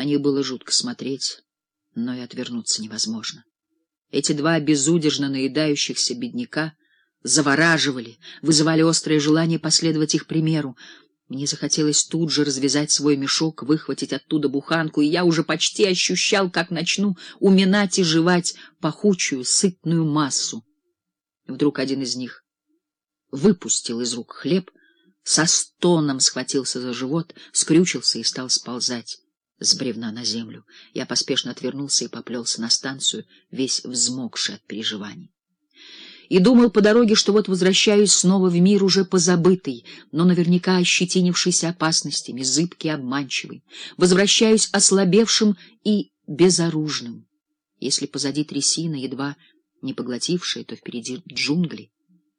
На них было жутко смотреть, но и отвернуться невозможно. Эти два безудержно наедающихся бедняка завораживали, вызывали острое желание последовать их примеру. Мне захотелось тут же развязать свой мешок, выхватить оттуда буханку, и я уже почти ощущал, как начну уминать и жевать пахучую, сытную массу. Вдруг один из них выпустил из рук хлеб, со стоном схватился за живот, скрючился и стал сползать с бревна на землю. Я поспешно отвернулся и поплелся на станцию, весь взмокший от переживаний. И думал по дороге, что вот возвращаюсь снова в мир уже позабытый, но наверняка ощетинившийся опасностями, зыбкий, обманчивый. Возвращаюсь ослабевшим и безоружным. Если позади трясина, едва не поглотившая, то впереди джунгли.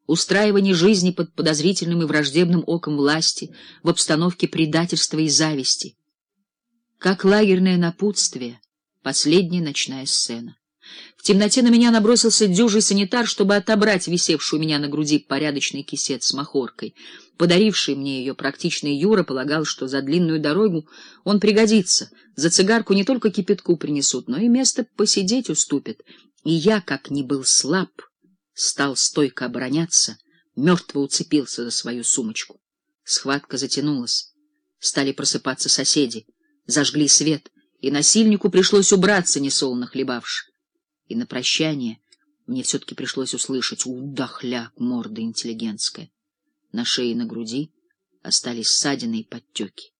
Устраивание жизни под подозрительным и враждебным оком власти, в обстановке предательства и зависти — как лагерное напутствие, последняя ночная сцена. В темноте на меня набросился дюжий санитар, чтобы отобрать висевшую у меня на груди порядочный кисет с махоркой. Подаривший мне ее практичный Юра полагал, что за длинную дорогу он пригодится. За цигарку не только кипятку принесут, но и место посидеть уступят. И я, как ни был слаб, стал стойко обороняться, мертво уцепился за свою сумочку. Схватка затянулась. Стали просыпаться соседи зажгли свет, и насильнику пришлось убраться, несолоно хлебавши. И на прощание мне все-таки пришлось услышать «Удохляк, морда интеллигентская». На шее и на груди остались ссадины и подтеки.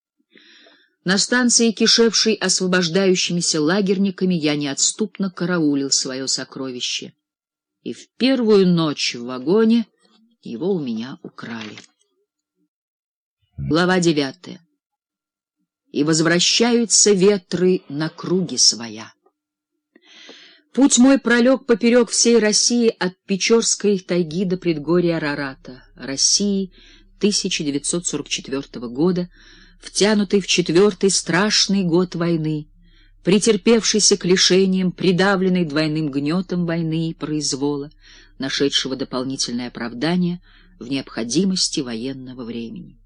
На станции, кишевшей освобождающимися лагерниками, я неотступно караулил свое сокровище. И в первую ночь в вагоне его у меня украли. Глава девятая и возвращаются ветры на круги своя. Путь мой пролег поперек всей России от Печорской тайги до предгорья Арарата, России 1944 года, втянутый в четвертый страшный год войны, претерпевшийся к лишениям, придавленный двойным гнетом войны и произвола, нашедшего дополнительное оправдание в необходимости военного времени.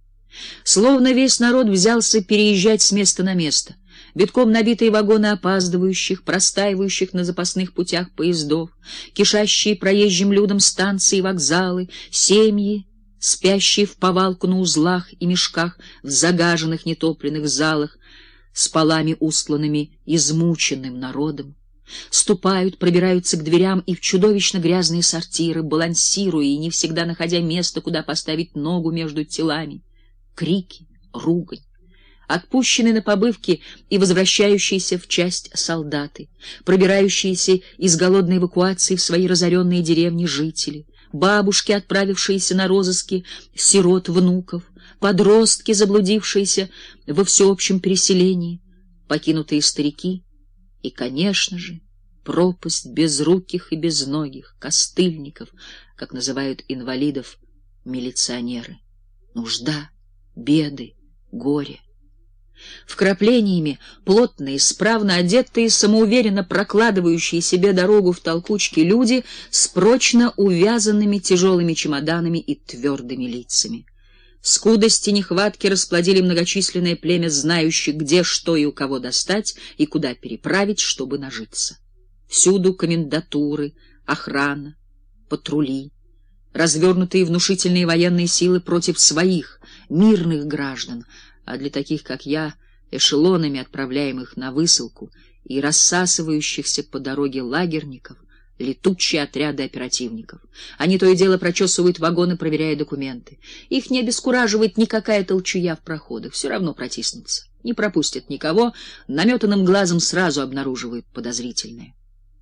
Словно весь народ взялся переезжать с места на место. Битком набитые вагоны опаздывающих, простаивающих на запасных путях поездов, кишащие проезжим людом станции и вокзалы, семьи, спящие в повалку на узлах и мешках в загаженных нетопленных залах, с полами устланными измученным народом. Ступают, пробираются к дверям и в чудовищно грязные сортиры, балансируя и не всегда находя место, куда поставить ногу между телами крики, ругань. Отпущенные на побывки и возвращающиеся в часть солдаты, пробирающиеся из голодной эвакуации в свои разоренные деревни жители, бабушки, отправившиеся на розыски сирот внуков, подростки, заблудившиеся во всеобщем переселении, покинутые старики и, конечно же, пропасть безруких и безногих, костыльников, как называют инвалидов милиционеры. Нужда беды, горе. Вкраплениями плотные, справно одетые, самоуверенно прокладывающие себе дорогу в толкучке люди с прочно увязанными тяжелыми чемоданами и твердыми лицами. Скудости нехватки расплодили многочисленное племя знающих, где что и у кого достать и куда переправить, чтобы нажиться. Всюду комендатуры, охрана, патрули, развернутые внушительные военные силы против своих, мирных граждан, а для таких, как я, эшелонами отправляемых на высылку и рассасывающихся по дороге лагерников, летучие отряды оперативников. Они то и дело прочесывают вагоны, проверяя документы. Их не обескураживает никакая толчуя в проходах, все равно протиснутся. Не пропустят никого, наметанным глазом сразу обнаруживают подозрительное.